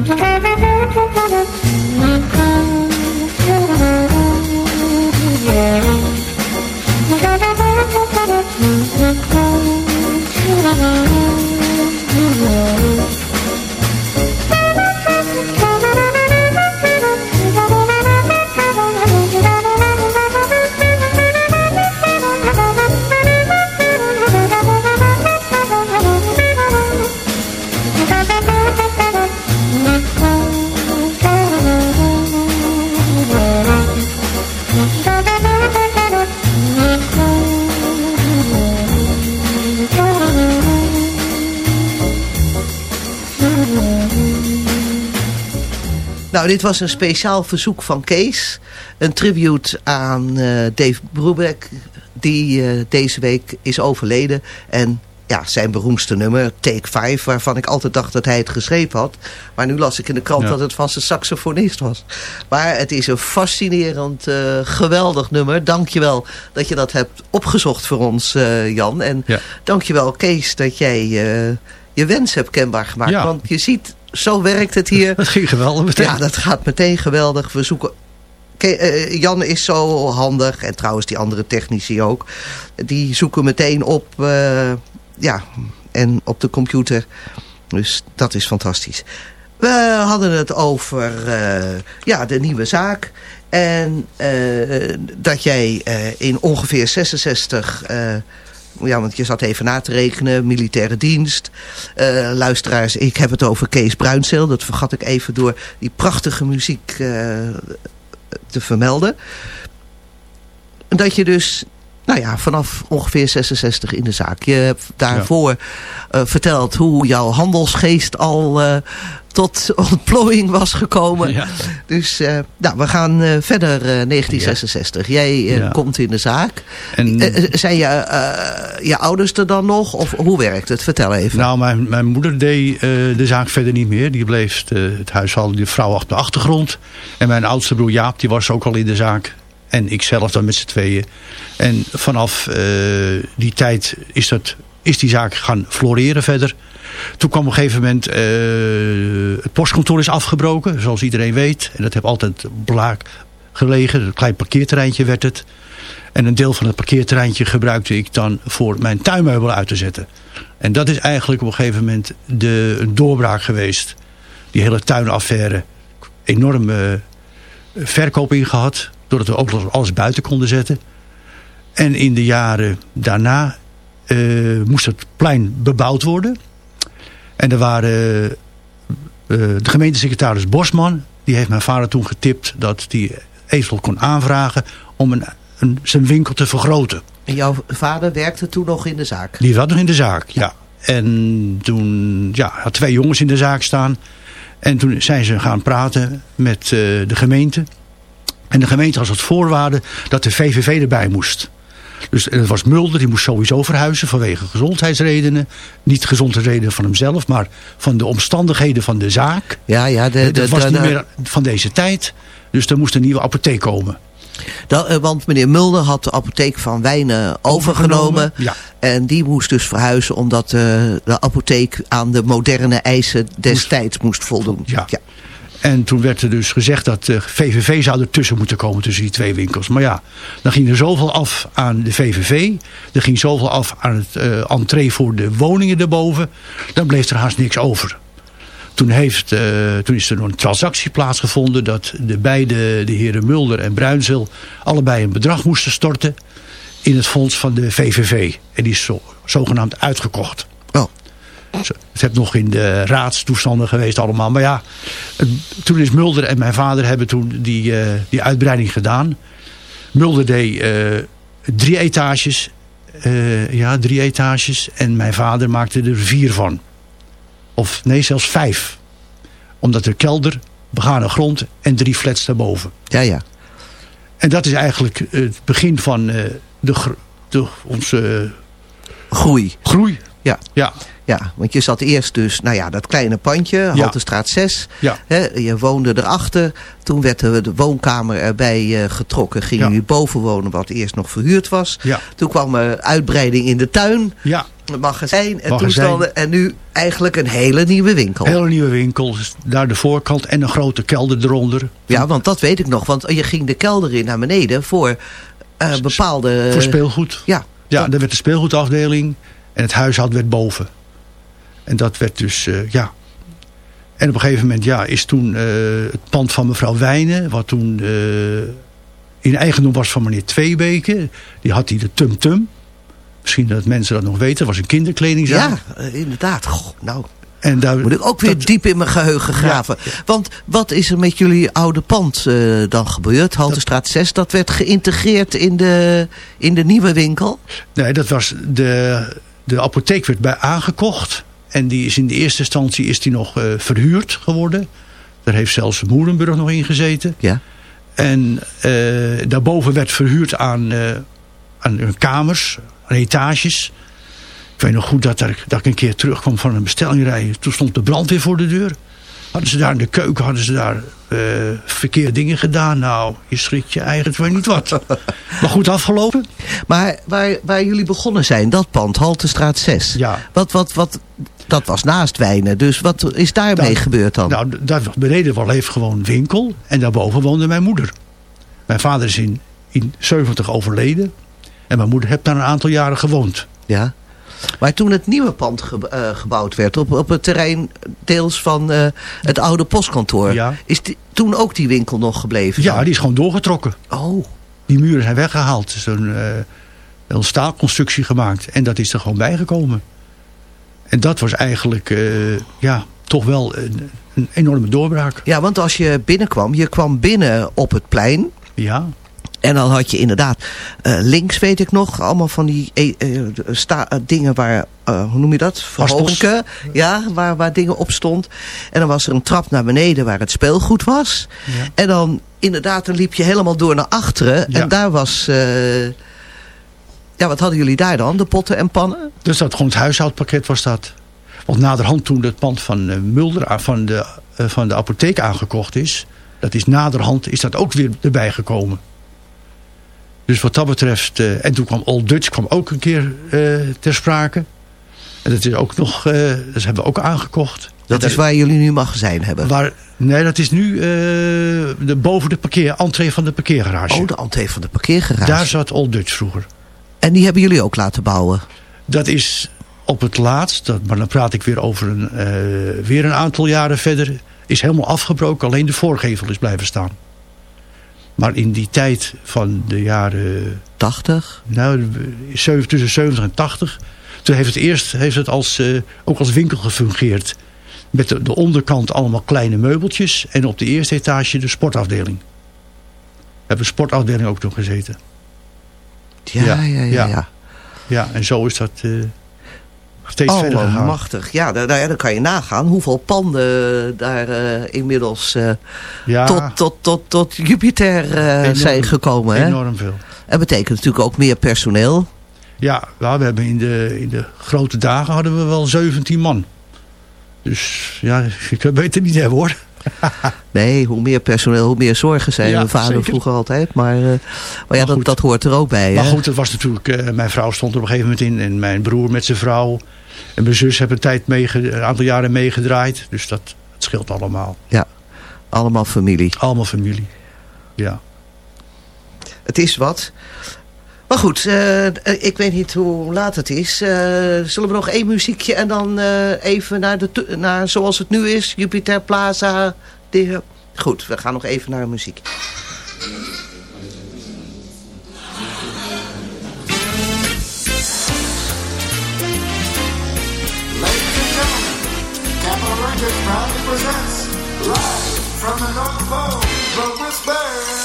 Thank you. Nou, dit was een speciaal verzoek van Kees. Een tribute aan eh, Dave Brubeck, die eh, deze week is overleden. En ja, zijn beroemdste nummer, Take 5, waarvan ik altijd dacht dat hij het geschreven had. Maar nu las ik in de krant Ja. dat het van zijn saxofonist was. Maar het is een fascinerend, eh, geweldig nummer. Dankjewel dat je dat hebt opgezocht voor ons, Jan. En Ja. dankjewel, Kees, dat jij je wens hebt kenbaar gemaakt. Ja. Want je ziet, zo werkt het hier. Dat ging geweldig meteen. Ja, dat gaat meteen geweldig. We zoeken... Ke- eh, Jan is zo handig, en trouwens die andere technici ook. Die zoeken meteen op, eh, ja, en op de computer. Dus dat is fantastisch. We hadden het over eh, ja, de nieuwe zaak. En dat jij in ongeveer 66... ja, want je zat even na te rekenen. Militaire dienst. Eh, luisteraars, ik heb het over Kees Bruinzeel. Dat vergat ik even door die prachtige muziek eh, te vermelden. Dat je dus, nou ja, vanaf ongeveer 66 in de zaak. Je hebt daarvoor eh, verteld hoe jouw handelsgeest al eh, tot ontplooiing was gekomen. Ja. Dus eh, nou, we gaan verder eh, 1966. Jij Ja. komt in de zaak. En, zijn je, je ouders er dan nog? Of hoe werkt het? Vertel even. nou, mijn, mijn moeder deed de zaak verder niet meer. Die bleef het huishouden, die vrouw achter de achtergrond. En mijn oudste broer Jaap, die was ook al in de zaak. En ik zelf dan met z'n tweeën. En vanaf eh, die tijd is, dat, is die zaak gaan floreren verder. Toen kwam op een gegeven moment... eh, het postkantoor is afgebroken, zoals iedereen weet. En dat heeft altijd blaak gelegen. Een klein parkeerterreintje werd het. En een deel van het parkeerterreintje gebruikte ik dan voor mijn tuinmeubel uit te zetten. En dat is eigenlijk op een gegeven moment de doorbraak geweest. Die hele tuinaffaire. Enorme eh, verkoop ingehad. Doordat we ook alles buiten konden zetten. En in de jaren daarna eh, moest het plein bebouwd worden. En er waren eh, de gemeentesecretaris Bosman. Die heeft mijn vader toen getipt dat hij eventueel kon aanvragen om een, een, zijn winkel te vergroten. En jouw vader werkte toen nog in de zaak? Die was nog in de zaak, ja. En toen ja, had twee jongens in de zaak staan. En toen zijn ze gaan praten met eh, de gemeente. En de gemeente had als voorwaarde dat de VVV erbij moest. Dus en het was Mulder, die moest sowieso verhuizen vanwege gezondheidsredenen. Niet gezondheidsredenen van hemzelf, maar van de omstandigheden van de zaak. Ja, ja. De, de, dat was de- niet de- meer van deze tijd. Dus er moest een nieuwe apotheek komen. dat- eh, want meneer Mulder had de apotheek van Wijnen overgenomen. Ja. En die moest dus verhuizen omdat eh, de apotheek aan de moderne eisen destijds moest voldoen. Ja. En toen werd er dus gezegd dat de VVV zou ertussen moeten komen tussen die twee winkels. Maar ja, dan ging er zoveel af aan de VVV. Er ging zoveel af aan het eh entree voor de woningen erboven. Dan bleef er haast niks over. Toen, heeft, eh, toen is er een transactie plaatsgevonden dat de beide, de heren Mulder en Bruinzeel, allebei een bedrag moesten storten in het fonds van de VVV. En die is zo, zogenaamd uitgekocht. Het heeft nog in de raadstoestanden geweest allemaal. Maar ja, het- toen is Mulder en mijn vader hebben toen die, eh, die uitbreiding gedaan. Mulder deed eh, drie etages. eh, ja, drie etages. En mijn vader maakte er vier van. Of nee, zelfs vijf. Omdat er kelder, begane grond en drie flats daarboven. Ja, ja. En dat is eigenlijk het begin van de, de, onze Groei. groei. Ja. Ja, Ja, want je zat eerst dus, nou ja, dat kleine pandje, Haltestraat 6. ja. Hè, je woonde erachter. Toen werd de, de woonkamer erbij eh, getrokken. Gingen Ja. jullie boven wonen, wat eerst nog verhuurd was. Ja. Toen kwam er uitbreiding in de tuin. ja. Een magazijn en Magazijn. toestanden. En nu eigenlijk een hele nieuwe winkel. Hele nieuwe winkel, dus daar de voorkant en een grote kelder eronder. Ja, want dat weet ik nog. Want je ging de kelder in naar beneden voor eh, bepaalde... voor speelgoed. Ja, Ja, daar werd de speelgoedafdeling en het huishoud werd boven. En dat werd dus, eh, ja. En op een gegeven moment ja, is toen eh, het pand van mevrouw Wijnen... wat toen eh, in eigendom was van meneer Tweebeke... die had hij de Tum Tum. Misschien dat mensen dat nog weten. Dat was een kinderkledingzaak. ja inderdaad. Goh, nou, En daar, moet ik ook weer dat- diep in mijn geheugen graven. Want wat is er met jullie oude pand dan gebeurd? Haltestraat 6, dat werd geïntegreerd in de, in de nieuwe winkel? Nee, dat was de, de apotheek werd bij aangekocht. En die is in de eerste instantie is die nog eh, verhuurd geworden. Daar heeft zelfs Moerenburg nog in gezeten. Ja. En eh, daarboven werd verhuurd aan, eh, aan kamers, aan etages. Ik weet nog goed dat, er, dat ik een keer terugkwam van een bestelling rijden. Toen stond de brandweer voor de deur. Hadden ze daar in de keuken hadden ze daar eh verkeerde dingen gedaan. Nou, je schrikt je eigenlijk wel niet wat. Maar goed afgelopen. Maar waar, waar jullie begonnen zijn, dat pand, Haltestraat 6. Ja. Wat, wat, wat, dat was naast Wijnen. Dus wat is daarmee gebeurd dan? Nou, daar beneden wel heeft gewoon winkel. En daarboven woonde mijn moeder. Mijn vader is in, in 70 overleden. En mijn moeder heeft daar een aantal jaren gewoond. Ja. Maar toen het nieuwe pand ge- eh, gebouwd werd, op, op het terrein deels van eh, het oude postkantoor, Ja. is die, toen ook die winkel nog gebleven? Ja, dan? die is gewoon doorgetrokken. Oh, Die muren zijn weggehaald. Er is een, eh, een staalconstructie gemaakt. En dat is er gewoon bijgekomen. En dat was eigenlijk ja, toch wel een, een enorme doorbraak. ja, want als je binnenkwam, je kwam binnen op het plein. Ja, En dan had je inderdaad eh, links, weet ik nog, allemaal van die eh, eh, sta, dingen waar, hoe noem je dat? Verhogen. Ja, waar, waar dingen op stond. En dan was er een trap naar beneden waar het speelgoed was. Ja. En dan inderdaad, dan liep je helemaal door naar achteren. Ja. En daar was, ja, wat hadden jullie daar dan? De potten en pannen? Dus dat gewoon het huishoudpakket was dat. Want naderhand toen het pand van Mulder aan- van de, van de apotheek aangekocht is. Dat is naderhand is dat ook weer erbij gekomen. Dus wat dat betreft. eh, en toen kwam Old Dutch kwam ook een keer eh, ter sprake. En dat is ook nog. eh, dat hebben we ook aangekocht. Dat is waar jullie nu magazijn hebben. Waar, nee, dat is nu de, boven de parkeer, entree van de parkeergarage. Oh, de entree van de parkeergarage. Daar zat Old Dutch vroeger. En die hebben jullie ook laten bouwen? Dat is op het laatst, dat, maar dan praat ik weer over een, weer een aantal jaren verder, is helemaal afgebroken. Alleen de voorgevel is blijven staan. Maar in die tijd van de jaren, 80? nou, tussen 70 en 80, toen heeft het eerst heeft het als, eh, ook als winkel gefungeerd. Met de, de onderkant allemaal kleine meubeltjes en op de eerste etage de sportafdeling. Hebben de sportafdeling ook nog gezeten. Ja, ja, Ja, ja. ja, ja. Ja, en zo is dat eh, steeds Oh, verder gegaan. machtig. Ja, daar, daar, dan kan je nagaan hoeveel panden daar eh, inmiddels eh, Ja, tot, tot, tot, tot Jupiter eh, Enorm. zijn gekomen. Hè? enorm veel. En betekent natuurlijk ook meer personeel. Ja, nou, we hebben in de, in de grote dagen hadden we wel 17 man. Dus ja, ik weet het niet hebben hoor. Nee, hoe meer personeel, hoe meer zorgen zijn. Ja, Mijn vader zeker. vroeger altijd. Maar, eh, maar ja, dat, goed. dat hoort er ook bij. Maar hè? goed, het was natuurlijk, eh, mijn vrouw stond er op een gegeven moment in. En mijn broer met zijn vrouw. En mijn zus hebben een, tijd een aantal jaren meegedraaid. Dus dat, het scheelt allemaal. Allemaal familie. Allemaal familie. Ja. Het is wat. Maar goed, eh, eh, ik weet niet hoe laat het is. Eh, zullen we nog één muziekje en dan even naar, de, naar zoals het nu is? Jupiter Plaza. De, goed, we gaan nog even naar muziek. Ladies and presents live from the North Pole, the Whispers.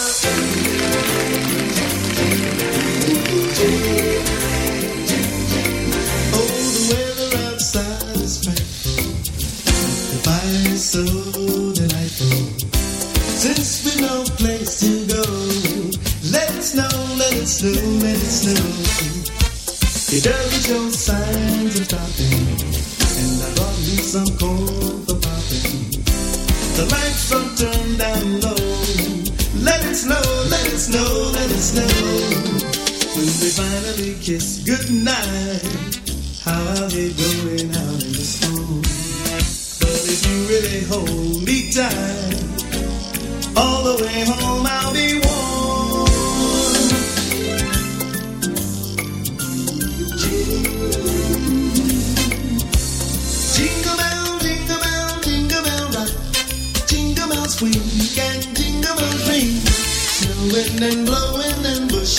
Snow, let it snow. It doesn't show signs of stopping, and I brought me some corn for popping. The lights are turned down low. Let it snow, let it snow, let it snow. When we finally kiss goodnight, how I'll going out in the storm. But if you really hold me tight, all the way home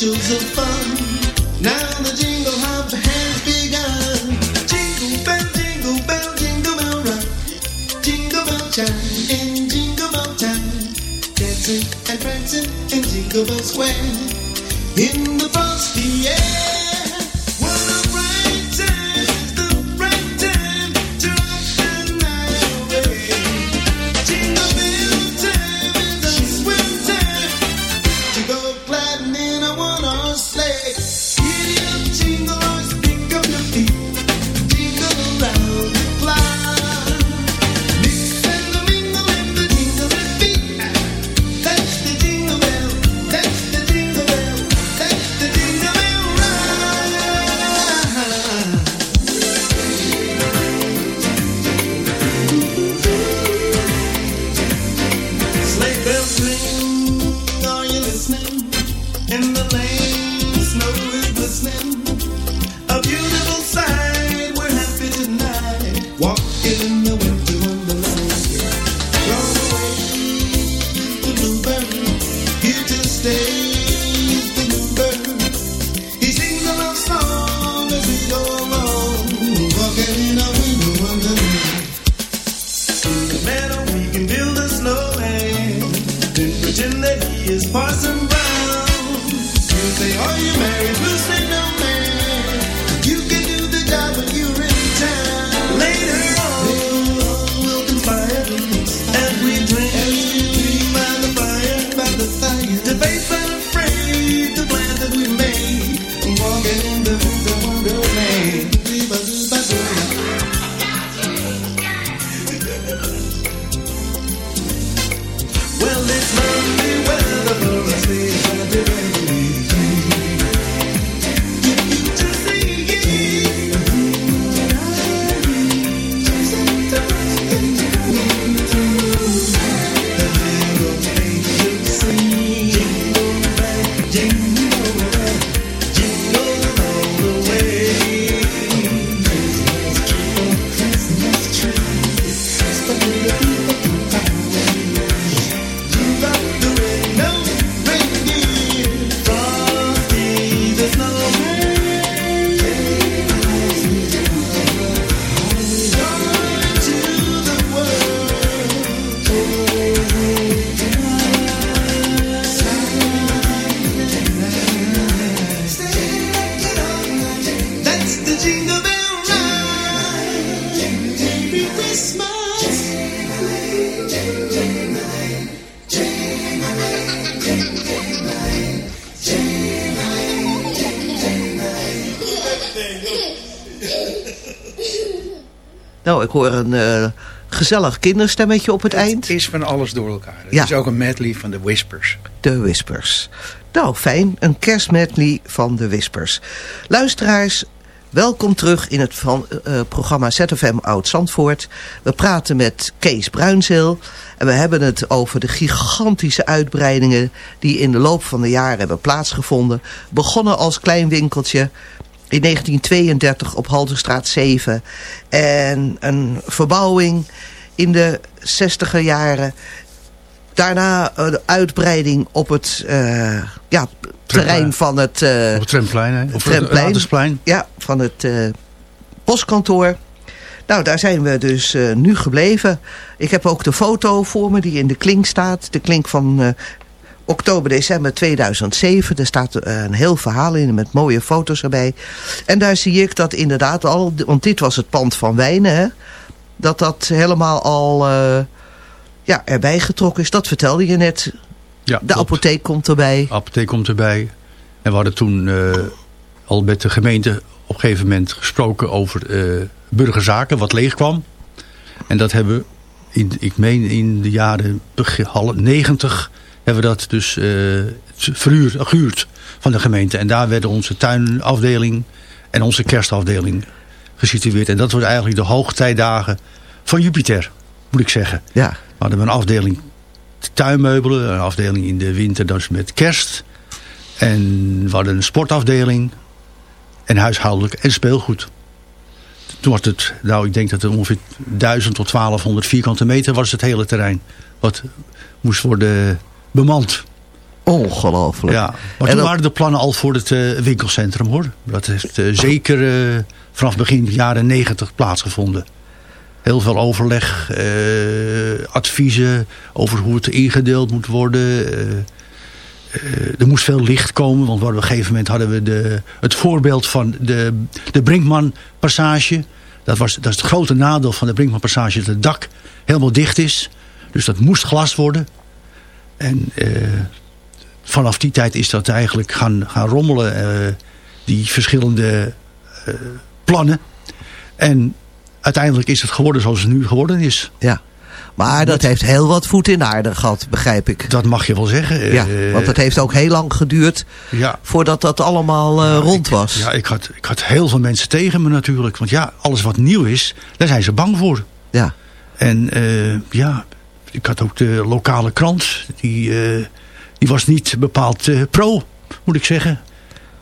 and bushels of fun. Hoor een eh, gezellig kinderstemmetje op het eind. Het is van alles door elkaar. Het Ja. is ook een medley van de Whispers. De Whispers. Nou, fijn. Een kerstmedley van de Whispers. Luisteraars, welkom terug in het van, eh, programma ZFM Oud-Zandvoort. We praten met Kees Bruinzeel. En we hebben het over de gigantische uitbreidingen... die in de loop van de jaren hebben plaatsgevonden. Begonnen als klein winkeltje... In 1932 op Halterstraat 7. En een verbouwing in de 60er jaren. Daarna eh, de uitbreiding op het eh, ja, terrein van het... eh, Op het Tremplein, hè? Op het ja, van het postkantoor. Nou, daar zijn we dus nu gebleven. Ik heb ook de foto voor me die in de klink staat. De klink van eh, oktober, december 2007. Er staat eh, een heel verhaal in met mooie foto's erbij. En daar zie ik dat inderdaad al, want dit was het pand van Wijnen, hè, dat dat helemaal al eh, ja, erbij getrokken is. Dat vertelde je net. Ja, De klopt. apotheek komt erbij. De apotheek komt erbij. En we hadden toen eh, al met de gemeente op een gegeven moment gesproken over eh, burgerzaken, wat leeg kwam. En dat hebben we, in, ik meen in de jaren begin, half- 90, hebben we dat dus eh, verhuurd, gehuurd van de gemeente. En daar werden onze tuinafdeling en onze kerstafdeling gesitueerd. En dat was eigenlijk de hoogtijdagen van Jupiter, moet ik zeggen. Ja, We hadden een afdeling tuinmeubelen, een afdeling in de winter dus met kerst. En we hadden een sportafdeling en huishoudelijk en speelgoed. Toen was het, nou ik denk dat het ongeveer 1000 tot 1200 vierkante meter was het hele terrein. Wat moest worden bemand. ongelooflijk. Ja, maar En toen dan- waren de plannen al voor het eh, winkelcentrum hoor. Dat heeft eh, zeker eh, vanaf begin jaren 90 plaatsgevonden. Heel veel overleg, adviezen over hoe het ingedeeld moet worden. er moest veel licht komen, want op een gegeven moment hadden we de, het voorbeeld van de, de Brinkman passage. Dat, was, dat is het grote nadeel van de Brinkman passage, dat het dak helemaal dicht is. Dus dat moest glas worden. En eh, vanaf die tijd is dat eigenlijk gaan, gaan rommelen. eh, die verschillende eh, plannen. En uiteindelijk is het geworden zoals het nu geworden is. Ja. Maar dat heeft heel wat voet in de aarde gehad, begrijp ik. Dat mag je wel zeggen. Ja, want het heeft ook heel lang geduurd ja, voordat dat allemaal rond ik- was. Ja, ik had, ik had heel veel mensen tegen me natuurlijk. Want ja, alles wat nieuw is, daar zijn ze bang voor. Ja. En ja, ik had ook de lokale krant. Die, eh, die was niet bepaald eh, pro, moet ik zeggen.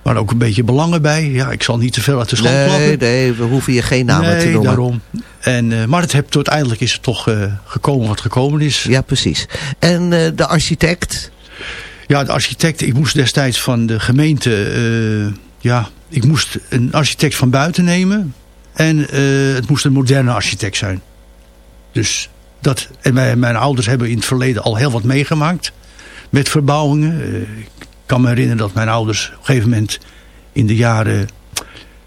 Maar ook een beetje belangen bij. Ja, ik zal niet te veel uit de stand Nee, nee, we hoeven je geen namen te noemen. daarom. En, eh, maar het heb, uiteindelijk is het toch gekomen wat gekomen is. Ja, precies. En de architect, Ja, de architect, ik moest destijds van de gemeente, ja, ik moest een architect van buiten nemen. En het moest een moderne architect zijn. Dus dat, en mijn, mijn ouders hebben in het verleden al heel wat meegemaakt met verbouwingen. Eh, ik kan me herinneren dat mijn ouders op een gegeven moment in de jaren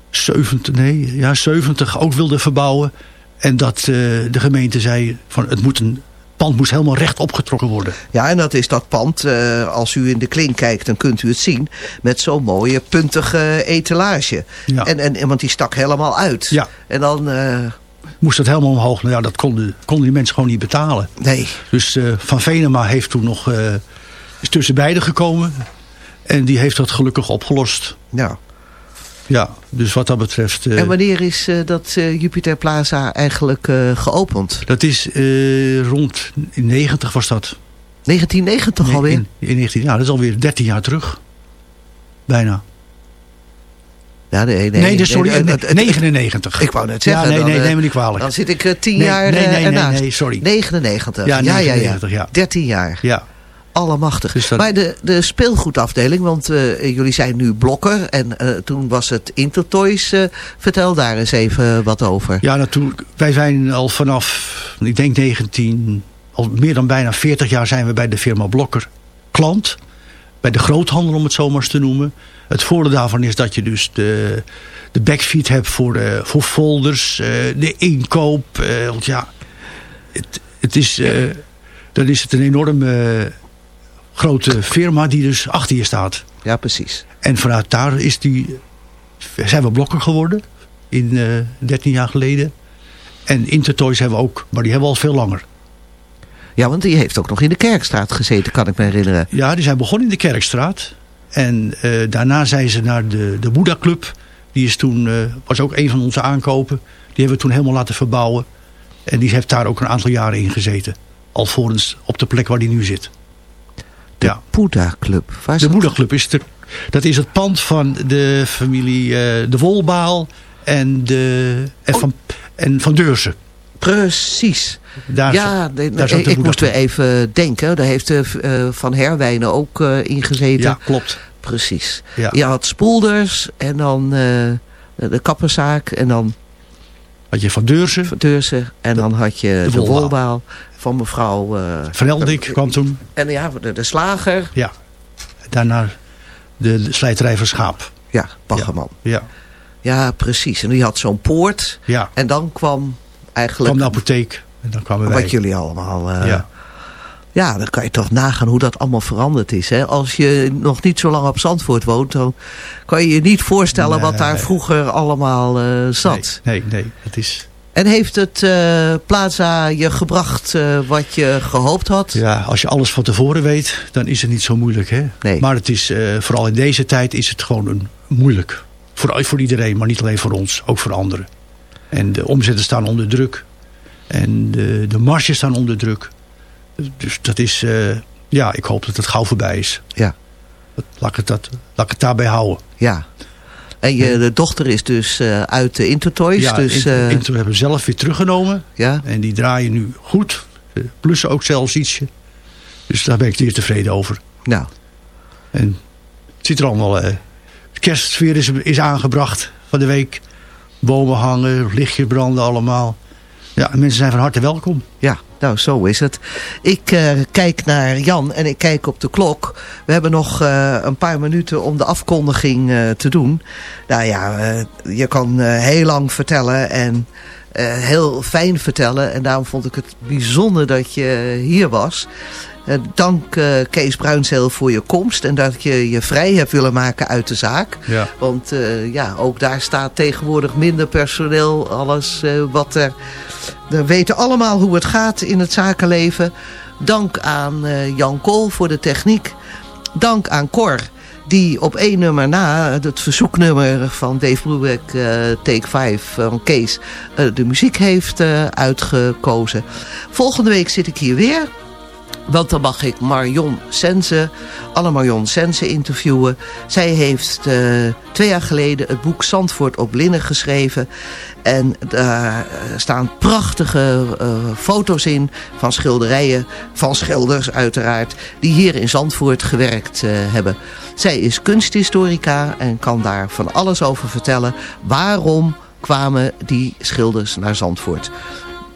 70, nee, ja, 70 ook wilden verbouwen. En dat eh, de gemeente zei van het moet een pand moest helemaal recht opgetrokken worden. ja, en dat is dat pand, eh, als u in de klink kijkt, dan kunt u het zien, met zo'n mooie puntige etalage. Ja. En, en, want die stak helemaal uit. Ja. En dan, moest het helemaal omhoog. Nou ja, dat konden, konden die mensen gewoon niet betalen. nee, Dus eh, Van Venema heeft toen nog, eh, is tussen beiden gekomen. En die heeft dat gelukkig opgelost. ja. Ja, dus wat dat betreft... eh, En wanneer is dat Jupiter Plaza eigenlijk geopend? dat is rond in 90 was dat. 1990 Nee, alweer? In, in 19, ja, dat is alweer 13 jaar terug. Bijna. Ja, nee, nee. Nee, dus sorry, nee, eh, het- het- 99. Ik wou net zeggen. Ja, nee, nee, eh, neem me niet kwalijk. Dan zit ik eh, tien jaar nee, eh, nee, nee, ernaast. nee, sorry. 99. Ja, ja, ja, 99, ja. 13 jaar. Ja, Allemachtig. Dus dat- Maar de, de speelgoedafdeling, want eh, jullie zijn nu blokker en eh, toen was het Intertoys. eh, vertel daar eens even wat over. Ja, natuurlijk. Wij zijn al vanaf, ik denk 19, al meer dan bijna 40 jaar zijn we bij de firma Blokker klant. Bij de groothandel om het zo maar eens te noemen. Het voordeel daarvan is dat je dus de, de backfeed hebt voor, eh, voor folders, eh, de inkoop. eh, want ja, het, het is, dan is het een enorme grote firma die dus achter je staat. Ja, precies. En vanuit daar is die, zijn we blokker geworden. In eh 13 jaar geleden. En Intertoys hebben we ook. Maar die hebben we al veel langer. Ja, want die heeft ook nog in de Kerkstraat gezeten, kan ik me herinneren. Ja, die zijn begonnen in de Kerkstraat. En eh, daarna zijn ze naar de, de Boeddha Club. Die is toen, eh, was ook een van onze aankopen. Die hebben we toen helemaal laten verbouwen. En die heeft daar ook een aantal jaren in gezeten. Alvorens op de plek waar die nu zit. Ja. Boeddha Club. Waar is De? Boeddha Club is, de, dat is het pand van de familie eh, De Wolbaal en, de, en, Oh. van, en van Deurzen. Precies. Daar ja, daar ik moest weer even denken. Daar heeft eh, eh, Van Herwijnen ook eh in gezeten. Ja, klopt. Precies. Ja. Je had Spoelders en dan de kapperzaak en dan Had je van Deurzen, Deurzen en dan had je de de, Wolbaal. van mevrouw... Van Eldik kwam toen. en ja, de, de slager. Ja. Daarna de, de slijterij van Schaap. Ja, Baggerman. Ja, Ja. precies. En die had zo'n poort. ja. En dan kwam eigenlijk kwam de apotheek. En dan kwamen wij. wat jullie allemaal... eh, ja. Ja, dan kan je toch nagaan hoe dat allemaal veranderd is. Hè? Als je nog niet zo lang op Zandvoort woont, dan kan je je niet voorstellen wat daar vroeger allemaal eh, zat. Nee, nee, nee. Het is, En heeft het eh, Plaza je gebracht wat je gehoopt had? ja, als je alles van tevoren weet, dan is het niet zo moeilijk. Hè? Nee. Maar het is, vooral in deze tijd is het gewoon een, moeilijk. Voor, voor iedereen, maar niet alleen voor ons. Ook voor anderen. En de omzetten staan onder druk. En de, de marges staan onder druk. Dus dat is... eh, ja, ik hoop dat het gauw voorbij is. Ja. Laat ik het, dat, laat ik het daarbij houden. Ja. En je de dochter is dus eh, uit de Intertoys. ja, dus, Inter- eh, Inter hebben we zelf weer teruggenomen. ja, En die draaien nu goed. Plussen ook zelfs ietsje. Dus daar ben ik zeer tevreden over. nou, En het ziet er allemaal... eh de kerstsfeer is, is aangebracht van de week. Bomen hangen, lichtjes branden allemaal. Ja, mensen zijn van harte welkom. ja, nou zo is het. Ik eh, kijk naar Jan en ik kijk op de klok. We hebben nog eh, een paar minuten om de afkondiging eh, te doen. Nou ja, je kan heel lang vertellen en heel fijn vertellen. En daarom vond ik het bijzonder dat je hier was. Eh, dank eh, Kees Bruinzeel voor je komst en dat je je vrij hebt willen maken uit de zaak. Ja. Want eh, ja, ook daar staat tegenwoordig minder personeel, alles wat er... We weten allemaal hoe het gaat in het zakenleven. Dank aan Jan Kool voor de techniek. Dank aan Cor, die op één nummer na, het verzoeknummer van Dave Brubeck, Take 5 van Kees, de muziek heeft uitgekozen. Volgende week zit ik hier weer. Want dan mag ik Marion Sense, alle Marion Sense interviewen. Zij heeft eh, twee jaar geleden het boek Zandvoort op Linnen geschreven. En daar eh, staan prachtige eh, foto's in van schilderijen, van schilders uiteraard, die hier in Zandvoort gewerkt hebben. Zij is kunsthistorica en kan daar van alles over vertellen. Waarom kwamen die schilders naar Zandvoort?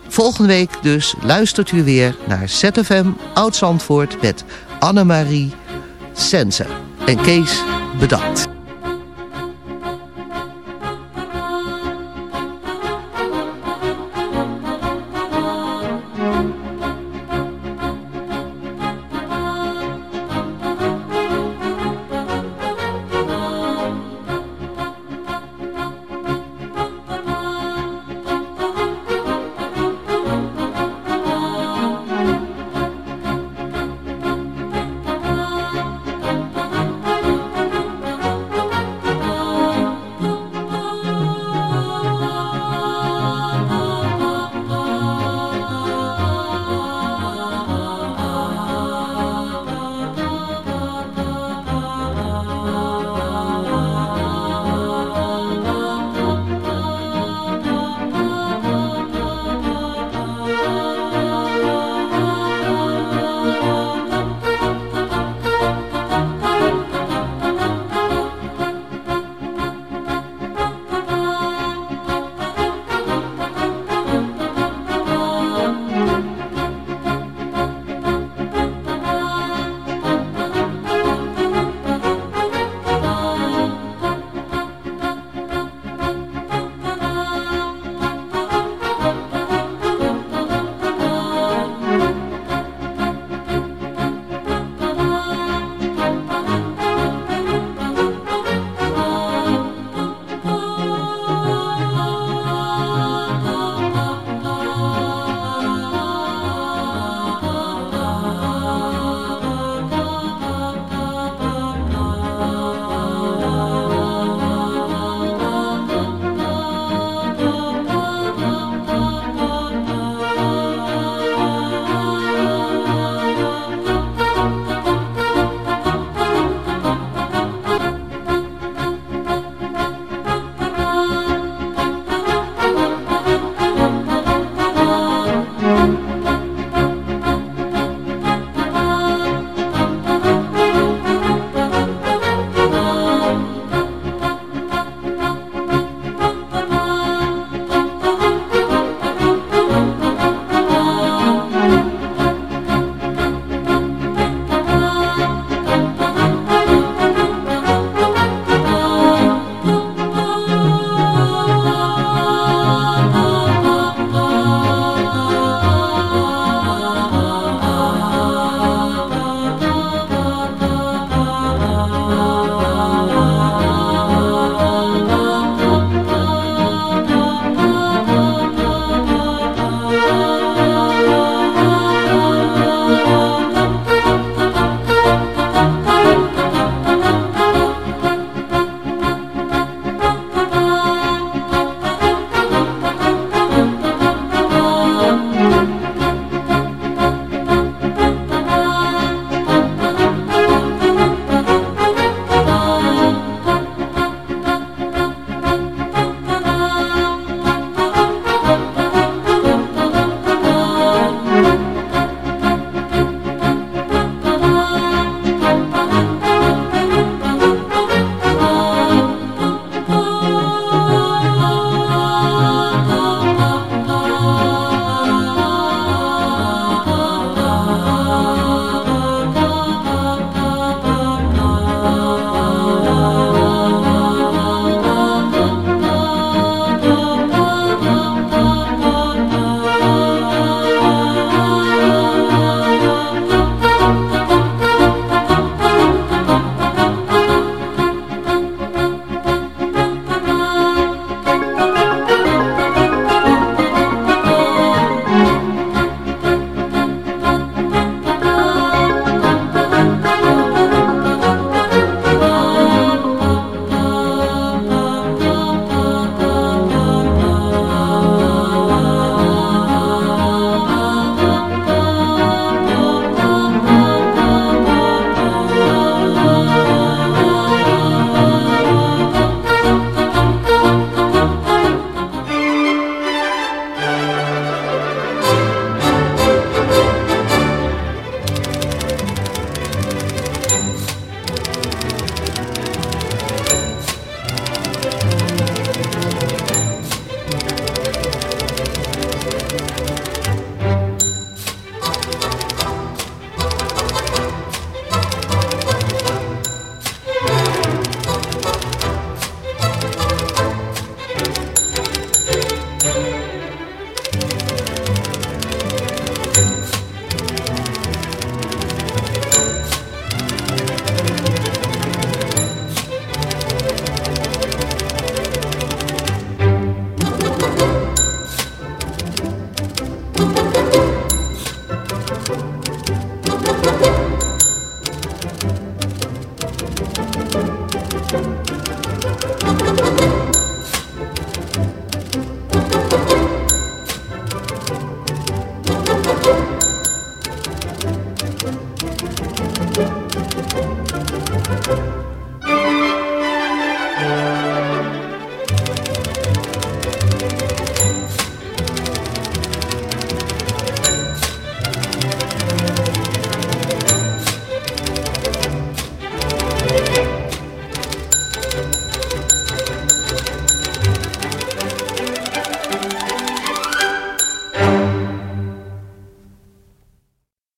Volgende week dus luistert u weer naar ZFM Oud-Zandvoort met Annemarie Sense. En Kees, bedankt.